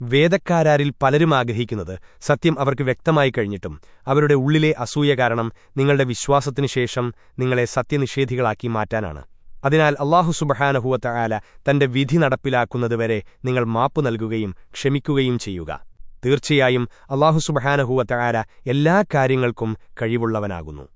വേദക്കാരാരിൽ പലരും ആഗ്രഹിക്കുന്നത് സത്യം അവർക്ക് വ്യക്തമായി കഴിഞ്ഞിട്ടും അവരുടെ ഉള്ളിലെ അസൂയ കാരണം നിങ്ങളുടെ വിശ്വാസത്തിനു ശേഷം നിങ്ങളെ സത്യനിഷേധികളാക്കി മാറ്റാനാണ്. അതിനാൽ അള്ളാഹു സുബഹാനഹുവത്ത ആല തന്റെ വിധി നടപ്പിലാക്കുന്നതുവരെ നിങ്ങൾ മാപ്പു നൽകുകയും ക്ഷമിക്കുകയും ചെയ്യുക. തീർച്ചയായും അള്ളാഹു സുബഹാനഹുവത്ത ആല എല്ലാ കാര്യങ്ങൾക്കും കഴിവുള്ളവനാകുന്നു.